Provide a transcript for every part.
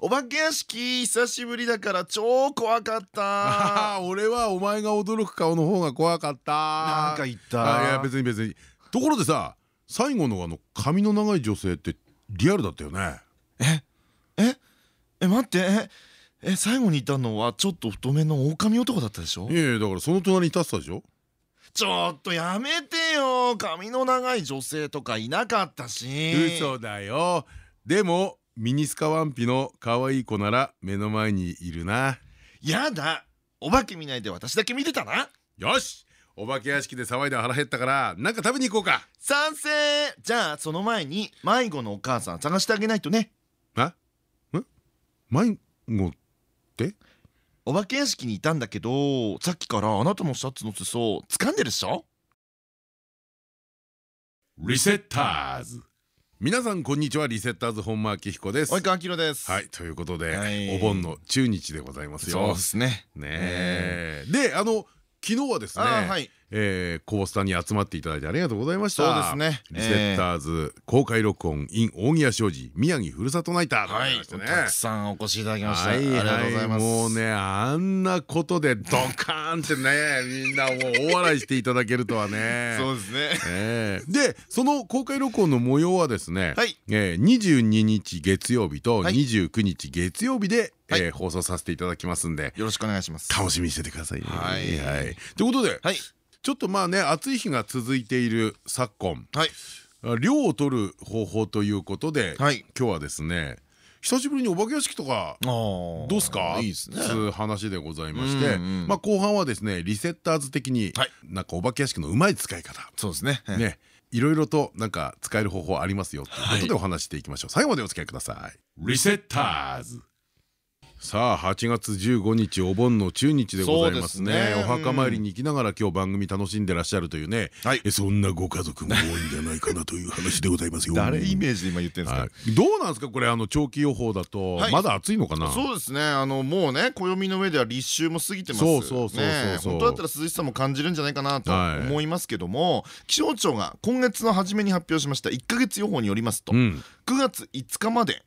お化け屋敷久しぶりだから超怖かった。俺はお前が驚く顔の方が怖かった。なんか言った。いや別に別に。ところでさ最後のあの髪の長い女性ってリアルだったよね。えええ待ってええ最後にいたのはちょっと太めの狼男だったでしょ？いやいやだからその隣に立ってたでしょ？ちょっとやめてよ。髪の長い女性とかいなかったし。嘘だよ。でもミニスカワンピの可愛い子なら目の前にいるな。やだ。お化け見ないで私だけ見てたな。よし。お化け屋敷で騒いで腹減ったからなんか食べに行こうか。賛成。じゃあその前に迷子のお母さん探してあげないとね。あ？ん迷子って？お化け屋敷にいたんだけどさっきからあなたのシャツの裾掴んでるでしょ？リセッターズ皆さんこんにちは。リセッターズ本間明彦です。及川明です。はいということで、はい。お盆の中日でございますよ。そうですね。ねえ。であの昨日はですね、はいえー、コースターに集まっていただいてありがとうございました。そうですね。リセッターズ公開録音 in 大宮商事宮城ふるさとナイター。はい。ねたくさんお越しいただきました。あはい。りがとうございます。もうねあんなことでドカーンってねみんなもう大笑いしていただけるとはね。そうですね。え。ーでその公開録音の模様はですね、はい。えー22日月曜日とはい。29日月曜日で、はい。えー放送させていただきますんで。よろしくお願いします。楽しみにしててくださいね。はい。ということで、はいちょっとまあね暑い日が続いている昨今。はい。量を取る方法ということで、はい。今日はですね久しぶりにお化け屋敷とかどどうすか？いいですね。つう話でございましてまあ後半はですねリセッターズ的にはい。なんかお化け屋敷のうまい使い方。そうですね。ね。いろいろとなんか使える方法ありますよということでお話していきましょう。最後までお付き合いください。リセッターズさあ8月15日お盆の中日でございますね。ね。お墓参りに行きながら今日番組楽しんでらっしゃるというね。はい。えそんなご家族も多いんじゃないかなという話でございますよ。誰イメージで今言ってるんですか？はい。どうなんですか？これあの長期予報だと。はい。まだ暑いのかな？そうですね。あのもうね暦の上では立秋も過ぎてます。そうそうそうそうねそう。本当だったら涼しさも感じるんじゃないかなとはい。思いますけども気象庁が今月の初めに発表しました1か月予報によりますとうん。9月5日まで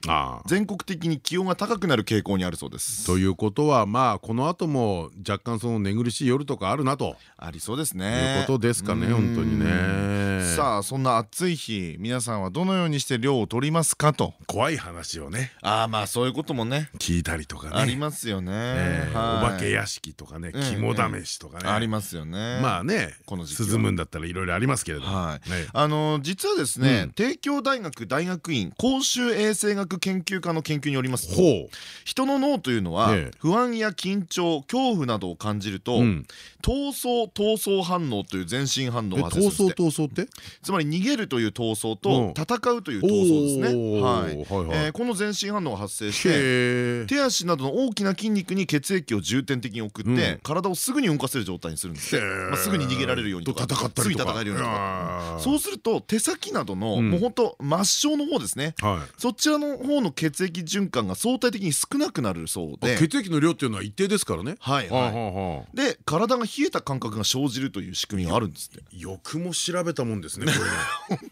全国的に気温が高くなる傾向にあるそうです。ということはまあこの後も若干その寝苦しい夜とかあるなと。ありそうですいうねことですかねうん。本当にね。さあそんな暑い日皆さんはどのようにして量を取りますかと。怖い話をね。ああまあそういうこともね。聞いたりとかね。ありますよね。お化け屋敷とかねうん肝試しとかね。ありますよね。まあねこの涼むんだったらいろいろありますけれども。はい。ね。あの実はですね、うん。帝京大学大学院公衆衛生学研究科の研究によりますとほ人の脳というのは、ええ。不安や緊張恐怖などを感じると、闘争闘争反応という全身反応発生するって。闘争って？つまり逃げるという闘争うん。と戦うという闘争ですね、はい。この全身反応が発生して手足などの大きな筋肉に血液を重点的に送って、うん。体をすぐに動かせる状態にするんです。すぐに逃げられるようにとか。と戦ったりとか。すぐに戦えるようにとか。そうすると手先などの、うん。もうほんと末梢の方ですね。はい。そちらの方の血液循環が相対的に少なくなるそうあで血液の量っていうのは一定ですからね。はいはい。で体が冷えた感覚が生じるという仕組みがあるんですって。よくも調べたもんですねこ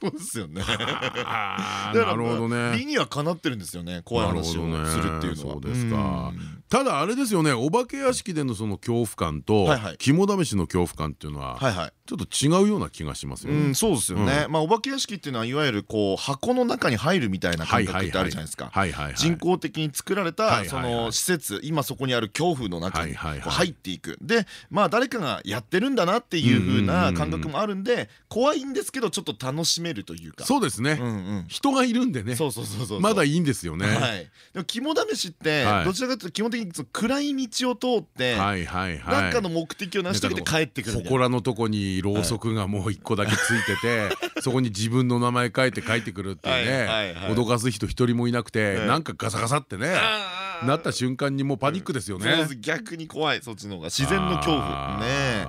そう ですよね。なるほどね。理にはかなってるんですよね怖い話をするっていうのは。そうですか。うん。ただあれですよねお化け屋敷でのその恐怖感と肝試しの恐怖感っていうのははいはいちょっと違うような気がしますよね。うん、そうですよね、まあお化け屋敷っていうのはいわゆるこう箱の中に入るみたいな感覚ってあるじゃない。ですか人工的に作られはたその施設今そこにある恐怖の中に入っていく。でまあ誰かがやってるんだなっていう風な感覚もあるんで怖いんですけどちょっと楽しめるというか。そうですね。人がいるんでね。そうそうそうそうまだいいんですよね。はい。でも肝試しってはい。どちらかというと基本的に暗い道を通ってはいはいはい何かの目的を成し遂げて帰ってくる祠のとこにろうそくがもう一個だけついててそこに自分の名前書いて帰ってくるっていうねはい脅かす人一人もいなくてええ。なんかガサガサってね。あなった瞬間にもうパニックですよね。逆に怖い。そっちの方が。自然の恐怖。ねえ。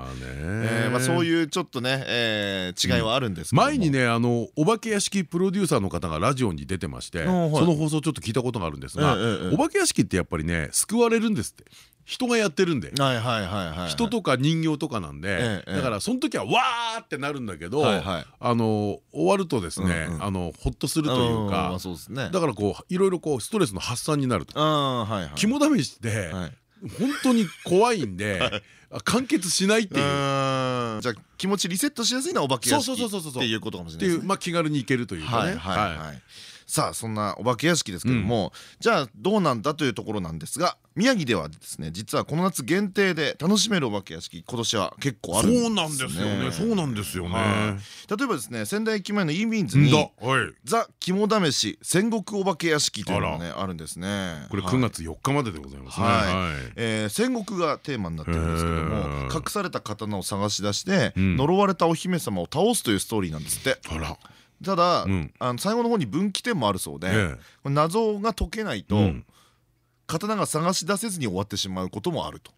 ーまあそうういうちょっとねえー違いはあるんです前にねあのお化け屋敷プロデューサーの方がラジオに出てましてそはい。の放送ちょっと聞いたことがあるんですがお化け屋敷ってやっぱりね救われるんですって。人がやってるんで。はいはいはいはい人とか人形とかなんでええだからその時はわーってなるんだけどあの終わるとですねあのほっとするというかだからこういろいろこうストレスの発散になると肝試しってはい。本当に怖いんで 完結しないっていう。うんじゃあ気持ちリセットしやすいのはお化け屋敷そうそうそうそうそう。っていうことかもしっていうれないですね。まあ気軽に行けるというかね。はいはい。はいさあそんなお化け屋敷ですけども、じゃあどうなんだというところなんですが宮城ではですね実はこの夏限定で楽しめるお化け屋敷今年は結構あるんですそうなんですよね。そうなんですよね。はい。例えばですね仙台駅前のイーミンズにはい。ザ肝試し戦国お化け屋敷というのがねあるんですね。これはい。9月4日まででございますね。はい。はい。えー戦国がテーマになってるんですけども隠された刀を探し出してうん。呪われたお姫様を倒すというストーリーなんですって。あらただうん。あの最後の方に分岐点もあるそうで謎が解けないとうん。刀が探し出せずに終わってしまうこともあると。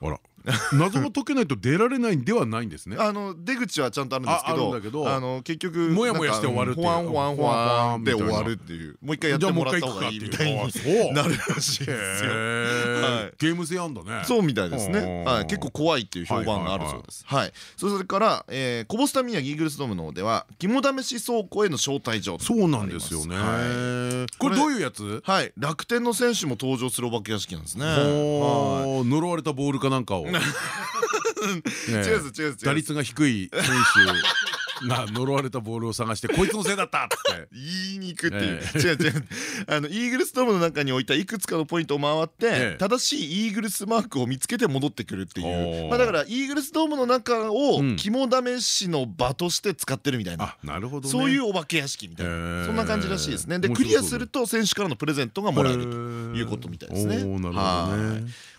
あら 謎が解けないと出られないんではないんですねあの出口はちゃんとあるんですけどだけどあの結局もやもやして終わるっていうほわんほわんほわんで終ほわるっていうもう一回やってもらった方がいいみたいになるらしいですよ。ゲーム性あんだねそうみたいですね。うんはい、結構怖いっていう評判があるそうです。はい、それから、えー、コボスタ宮城イーグルスドームの方では肝試し倉庫への招待状。そうなんですよねはこれどういうやつはい、楽天の選手も登場するお化け屋敷なんですね。呪われたボールかなんかを 違う違うです。打率が低い選手 が呪われたボールを探してこいつのせいだったって。言いに行くっていう、え違う違う。あのイーグルスドームの中に置いたいくつかのポイントを回って、ええ。正しいイーグルスマークを見つけて戻ってくるっていおう、ー。まあ、だからイーグルスドームの中をうん。肝試しの場として使ってるみたいな、あなるほどね。そういうお化け屋敷みたいな、そんな感じらしいですね。でクリアすると選手からのプレゼントがもらえるということみたいですね。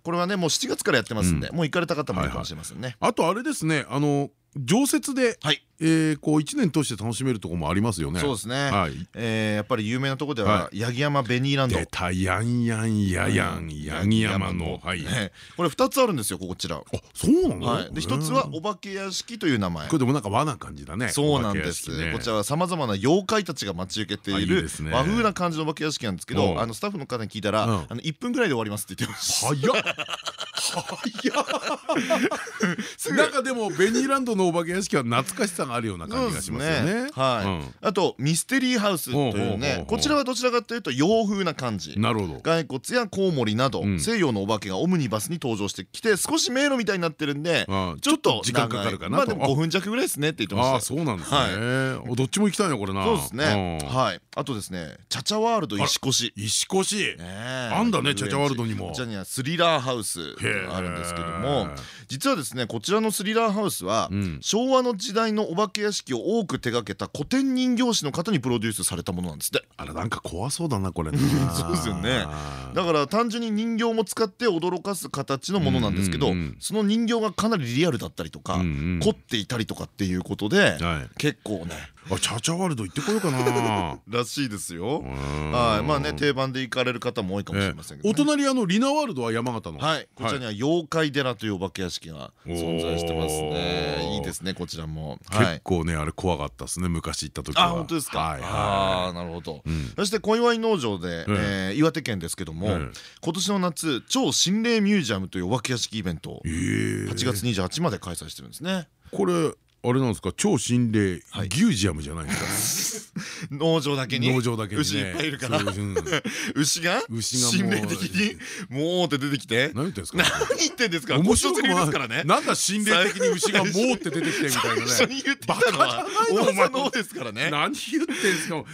これはねもう7月からやってますんで、うもう行かれた方もいるかもしれませんね。あとあれですね。あの常設ではい、えーこう1年通して楽しめるところもありますよね。そうですね、はい。えーやっぱり有名なところではは八木山ベニーランド。出たやんやんややん。八木山のはい。ねこれ2つあるんですよこちら。あそうなの？はい、で一つはお化け屋敷という名前。これでもなんか和な感じだね。そうなんです、こちらはさまざまな妖怪たちが待ち受けてあいいる和風な感じのお化け屋敷なんですけうん。どあのスタッフの方に聞いたら、うん。あの1分ぐらいで終わりますって言ってました。早っ早っなん。かでもベニーランドのお化け屋敷は懐かしさがあるような感じがしますね。はい、あとミステリーハウスというねこちらはどちらかというと洋風な感じ。うんなるほど。骸骨やコウモリなど、うん。西洋のお化けがオムニバスに登場してきて少し迷路みたいになってるんであちょっと時間かかるかなまあでも5分弱ぐらいですねって言ってましたああそうなんですね。おどっちも行きたいなこれな。そうですね。うん。はい。あとですねチャチャワールド石越石越ああんだねチャチャワールドにも。こちらにはスリラーハウス。があるんですけども実はですねこちらのスリラーハウスは、うん。昭和の時代のお化け屋敷を多く手掛けた古典人形師の方にプロデュースされたものなんですって。あれなんか怖そうだなこれ そうですよね。だから単純に人形も使って驚かす形のものなんですけどその人形がかなりリアルだったりとか凝っていたりとかっていうことではい。結構ねあチャチャワールド行ってこようかな らしいですよ。ははいまあね定番で行かれる方も多いかもしれませんけどねお隣あのリナワールドは山形のはい、こちらには妖怪寺というお化け屋敷が存在してますね。いいですね、こちらも。はい。結構ねあれ怖かったですね昔行った時はあ、本当ですか？はいあはあ、なるほどん。そして小祝農場で、えー岩手県ですけどもええ、今年の夏超心霊ミュージアムというお化け屋敷イベントをいええ8月28まで開催してるんですね。これあれなんですか？超心霊はい。ギュージアムじゃないですか？農場だけに？農場だけにね。牛いっぱいいるから。牛が？心霊的に？もうって出てきて？何言ってんですか？何言ってんですか？面白くですからね。なんだ心霊的に牛がもうって出てきてみたいなね。最初に言ってきたのは大間の方ですからね。何言ってんですか？むし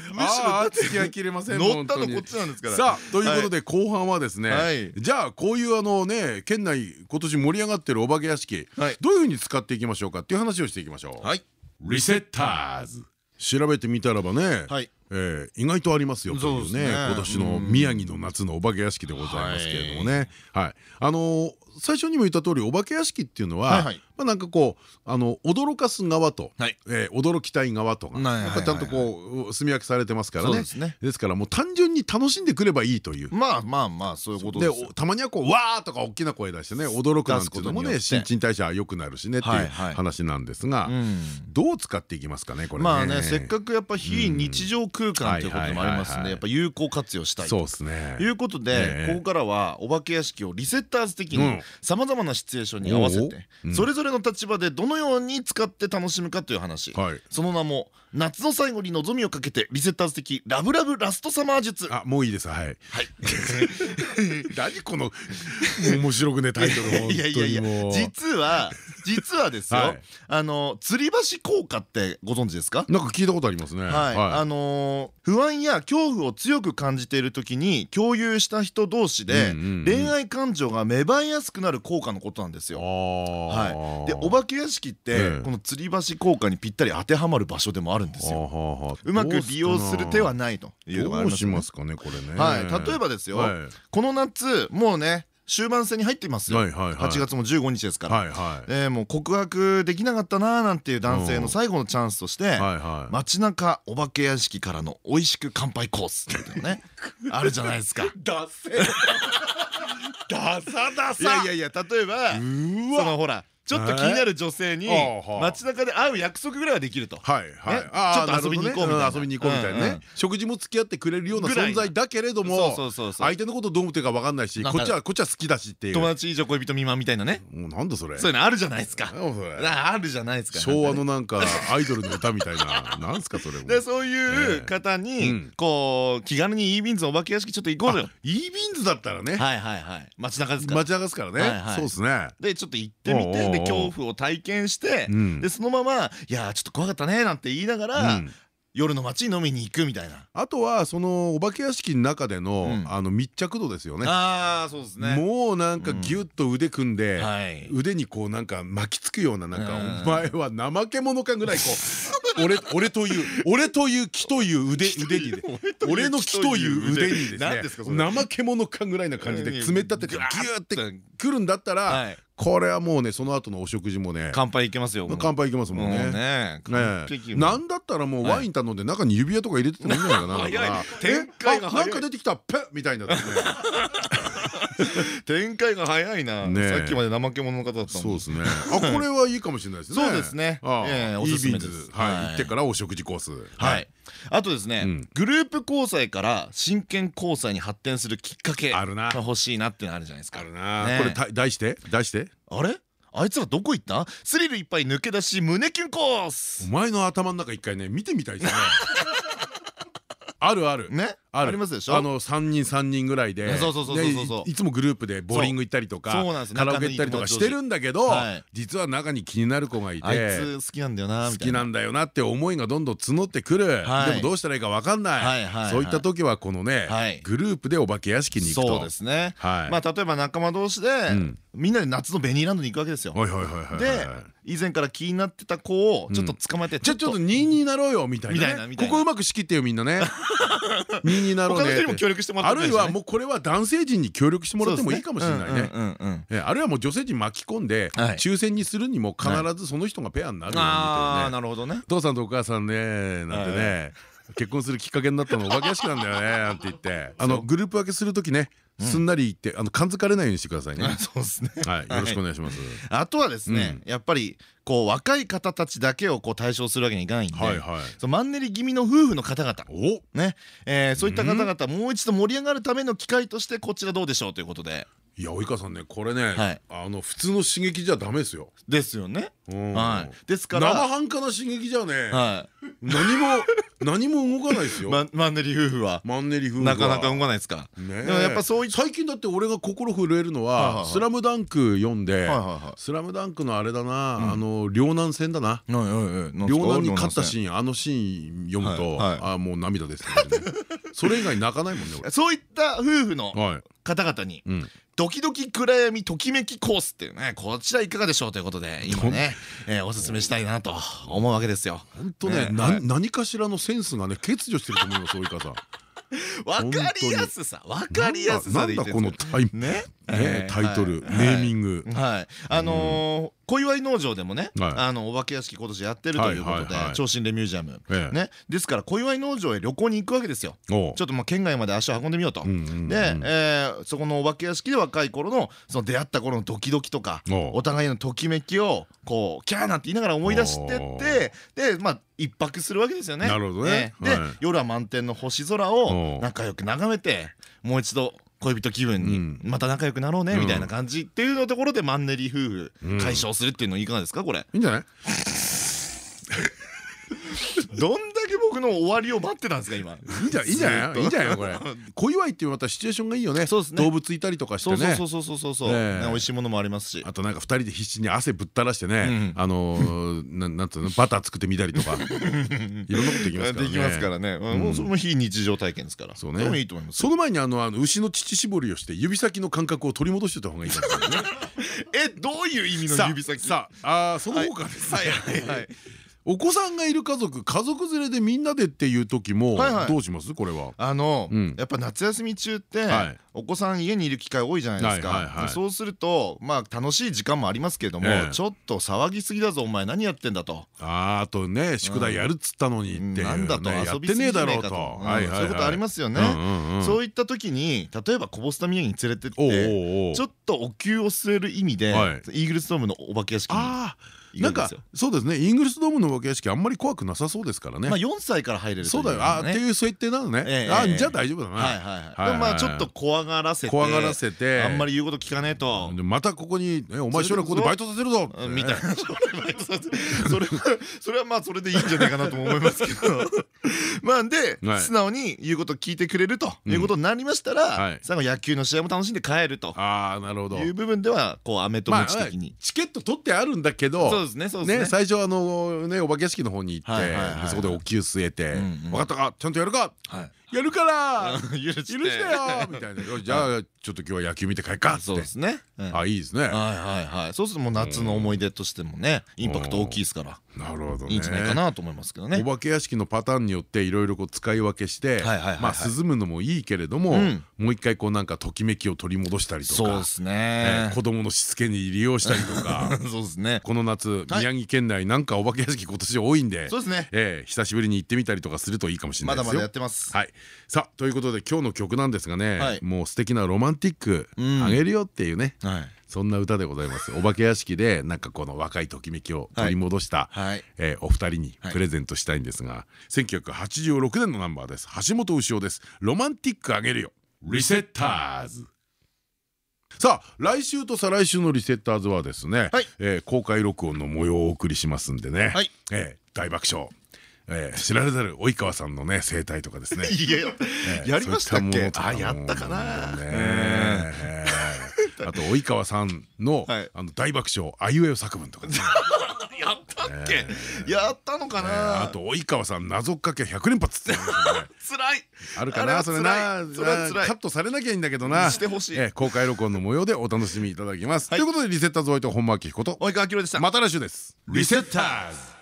ろ付き合いきれません乗ったのこっちなんですから。さあということで後半はですね、はい。じゃあこういうあのね県内今年盛り上がってるお化け屋敷、はい。どういうふうに使っていきましょうかっていう話をしていきましょう。はい。リセッターズ調べてみたらばね、はいえー、意外とありますよというね今年の宮城の夏のお化け屋敷でございますけれどもね。はい。あの最初にも言った通りお化け屋敷っていうのはまあなんかこうあの驚かす側と、はえ驚きたい側とかやっぱちゃんとこう住み分けされてますからね。ですからもう単純に楽しんでくればいいという。まあまあまあそういうことでたまにはこう「わー!」とか大きな声出してね驚くなんていうのもね新陳代謝良くなるしねっていう話なんですがどう使っていきますかねこれまあねせっかくやっぱ非日常空間ということもありますんでやっぱ有効活用したいと。いうことでここからはお化け屋敷をリセッターズ的にさまざまなシチュエーションに合わせてそれぞれの立場でどのように使って楽しむかという話。その名も夏の最後に望みをかけてリセッターズ的ラブラブラストサマー術。あもういいです。はい。はい。何この面白くねタイトルいやいやいや実は実はですよ。あの吊り橋効果ってご存知ですか？なんか聞いたことありますね。はい。あの不安や恐怖を強く感じている時に共有した人同士で恋愛感情が芽生えやすくなる効果のことなんですよ。はい。でお化け屋敷ってこの吊り橋効果にぴったり当てはまる場所でもあるんですよ。うまく利用する手はないというのがありますかねこれね。はい。例えばですよ。この夏もうね終盤戦に入っていますよ。8月も15日ですから。もう告白できなかったなーなんていう男性の最後のチャンスとして街中お化け屋敷からの美味しく乾杯コースっていうのね。あるじゃないですか。ダサダサ。いやいやいや例えばそのほらちょっと気になる女性に街中で会う約束ぐらいはできると。はいはい。ちょっと遊びに行こうみたいな。遊びに行こうみたいなね。食事も付き合ってくれるような存在だけれども相手のことどう思ってるか分かんないしこっちはこっちは好きだしっていう。友達以上恋人未満みたいなね。なんだそれ。そういうのあるじゃないですか。あるじゃないですか。昭和のなんかアイドルの歌みたいな。なんすかそれでそういう方にこう気軽にイービンズお化け屋敷ちょっと行こうよ。イービンズだったらね。はいはいはい。街中ですから。街中ですからね。そうですね。でちょっと行ってみてで恐怖を体験して、うん、でそのまま「いやちょっと怖かったね」なんて言いながら、うん。夜の街に飲みに行くみたいな。あとはそのお化け屋敷の中での、あの密着度ですよね。ああそうですね。もうなんかギュッと腕組んで、腕にこうなんか巻きつくようななんかお前は怠け者かぐらいこう 俺俺という俺という木という腕腕にね。俺の木という腕にですね怠け者かぐらいな感じで冷たって。ギュッてくるんだったらこれはもうねその後のお食事もね。乾杯いけますよ乾杯いけますもんね。なんだったらもうワイン頼んで中に指輪とか入れててもい。い。んじゃない。かななんか出てきた。ペッみたいな 展開が早いな。さっきまで怠け者の方だったそうですね。あこれはいいかもしれないですね。そうですね。いいビーズはい。行ってからお食事コース。はい。あとですねグループ交際から真剣交際に発展するきっかけが欲しいなってのあるじゃないですか。あるな。これ題して？題して？あれ？あいつらどこ行った？スリルいっぱい抜け出し胸キュンコース。お前の頭の中一回ね見てみたいですね。あるある。ねありますでしょ？あの3人3人ぐらいでいつもグループでボーリング行ったりとかカラオケ行ったりとかしてるんだけど実は中に気になる子がいてあいつ好きなんだよな好きなんだよなって思いがどんどん募ってくる。でもどうしたらいいか分かんない。そういった時はこのねグループでお化け屋敷に行くと。そうですね。まあ例えば仲間同士でみんなで夏のベニーランドに行くわけですよ。で以前から気になってた子をちょっと捕まえてちょっと2になろうよみたいなここうまく仕切ってよみんなね。2 になろうね。あるいはもうこれは男性陣に協力してもらってもいいかもしれないね。あるいはもう女性陣巻き込んで抽選にするにも必ずその人がペアになるようにあなるほどね。父さんとお母さんねなんてね結婚するきっかけになったのお化け屋敷なんだよねなんて言って。あのグループ分けする時ねすんなり言ってあの感づかれないようにしてくださいね。そうですね。はい、よろしくお願いします。あとはですね、やっぱりこう若い方たちだけをこう対象するわけにいかないんで、マンネリ気味の夫婦の方々、ね、えそういった方々もう一度盛り上がるための機会としてこちらどうでしょうということで。いや及川さんねこれねあの普通の刺激じゃダメですよ。ですよね。はい。ですから生半可な刺激じゃね何も 何も動かないですよ。マンネリ夫婦は。マンネリ夫婦なかなか動かないですかでもやっぱそうい最近だって俺が心震えるのは「スラムダンク読んで「スラムダンクのあれだなあの両南戦だな。両南に勝ったシーンあのシーン読むとあもう涙ですそれ以外泣かないもんね そういった夫婦の方々にドキドキ暗闇ときめきコースっていうねこちらいかがでしょうということで今ねおすすめしたいなと思うわけですよ。本当ね何かしらのセンスがね欠如してると思います及川さん。わかりやすさわかりやすさでなんだこのタイね？タイトルネーミング。はい。あの小祝農場でもねあのお化け屋敷今年やってるということで超新レミュージアム。ね？ですから小祝農場へ旅行に行くわけですよ。ちょっとまあ県外まで足を運んでみようと。でそこのお化け屋敷で若い頃のその出会った頃のドキドキとかお互いのときめきをこうキャーなんて言いながら思い出してってでまあ一泊するわけですよね。なるほどね。で夜は満天の星空を仲良く眺めてもう一度恋人気分にまた仲良くなろうねみたいな感じっていうのところでマンネリ夫婦解消するっていうのいかがですかこれ？いいんじゃない？どんだけ僕の終わりを待ってたんですか今。いいんじゃいいんじゃないいいんじゃないこれ。小祝いっていうまたシチュエーションがいいよね。動物いたりとかしてね。そうそうそうそうそう美味しいものもありますしあとなんか二人で必死に汗ぶったらしてねあのなんつうのバター作ってみたりとかいろんなことできますからねできますからねもうそれも非日常体験ですからそうねいいと思いますその前にあの牛の乳搾りをして指先の感覚を取り戻してた方がいいかもしれないねえどういう意味の指先さああその他ですはいはいはいお子さんがいる家族家族連れでみんなでっていう時もどうします？これは。あのやっぱ夏休み中ってお子さん家にいる機会多いじゃないですか。そうするとまあ楽しい時間もありますけどもちょっと騒ぎすぎだぞお前何やってんだと。ああとね宿題やるっつったのにってなんだと遊びすぎねえと。そういうことありますよね。そういった時に例えばこぼすた宮に連れてってちょっとお灸を据える意味でイーグルストームのお化け屋敷になんかそうですね。イングルスドームのお化け屋敷あんまり怖くなさそうですからね。まあ4歳から入れるそうだよ。あっていう設定なのね。あじゃあ大丈夫だな。はいはいでまあちょっと怖がらせて怖がらせて。あんまり言うこと聞かねえと。またここにお前将来ここでバイトさせるぞ。みたいな。それはそれはまあそれでいいんじゃないかなと思いますけど。まあで素直に言うこと聞いてくれるということになりましたら最後野球の試合も楽しんで帰ると。ああなるほど。いう部分ではこう飴とムチ的に。チケット取ってあるんだけどですねそうですね。最初あのねお化け屋敷の方に行ってそこでお灸据えて「分かったか？ちゃんとやるか」やるから。許して。よ。みたいな。じゃあちょっと今日は野球見て帰っか。そうですね。あいいですね。はいはいはい。そうするともう夏の思い出としてもねインパクト大きいですから。なるほどいいんじゃないかなと思いますけどね。お化け屋敷のパターンによっていろいろ使い分けしてまあ涼むのもいいけれどももう一回こうなんかときめきを取り戻したりとか。そうですね。子供のしつけに利用したりとか。そうですね。この夏宮城県内なんかお化け屋敷今年多いんで。そうですね。久しぶりに行ってみたりとかするといいかもしれないですよ。まだまだやってます。はいさあということで今日の曲なんですがねもう素敵なロマンティックあげるよっていうねそんな歌でございます。お化け屋敷で なんかこの若いときめきを取り戻したお二人にプレゼントしたいんですが1986年のナンバーです。橋本牛尾です。ロマンティックあげるよ。リセッターズ。さあ来週と再来週のリセッターズはですね、はい、えー、公開録音の模様をお送りしますんでね、はい、えー、大爆笑えー、知られざる及川さんのね生態とかですね。いや、やりましたっけ？あ、やったかな。あと及川さんの あの大爆笑あいうえお作文とか。やったっけ？やったのかな？あと及川さん謎かけ百連発って。辛い。あるかなそれな。カットされなきゃいいんだけどな。してほしい。公開録音の模様でお楽しみいただきます。ということでリセッターズおいと本間明彦と及川明でした。また来週です。リセッターズ。